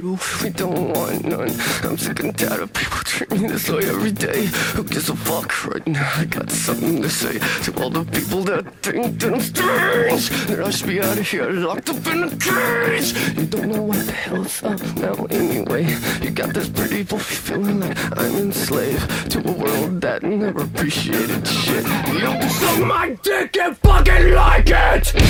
we don't want none. I'm sick and tired of people treating me this way every day. Who gives a fuck right now? I got something to say to all the people that think that I'm strange. That I should be out of here, locked up in a cage. You don't know what the hell's up now anyway. You got this pretty boy feeling like I'm enslaved to a world that never appreciated shit. You can suck my dick and fucking like it!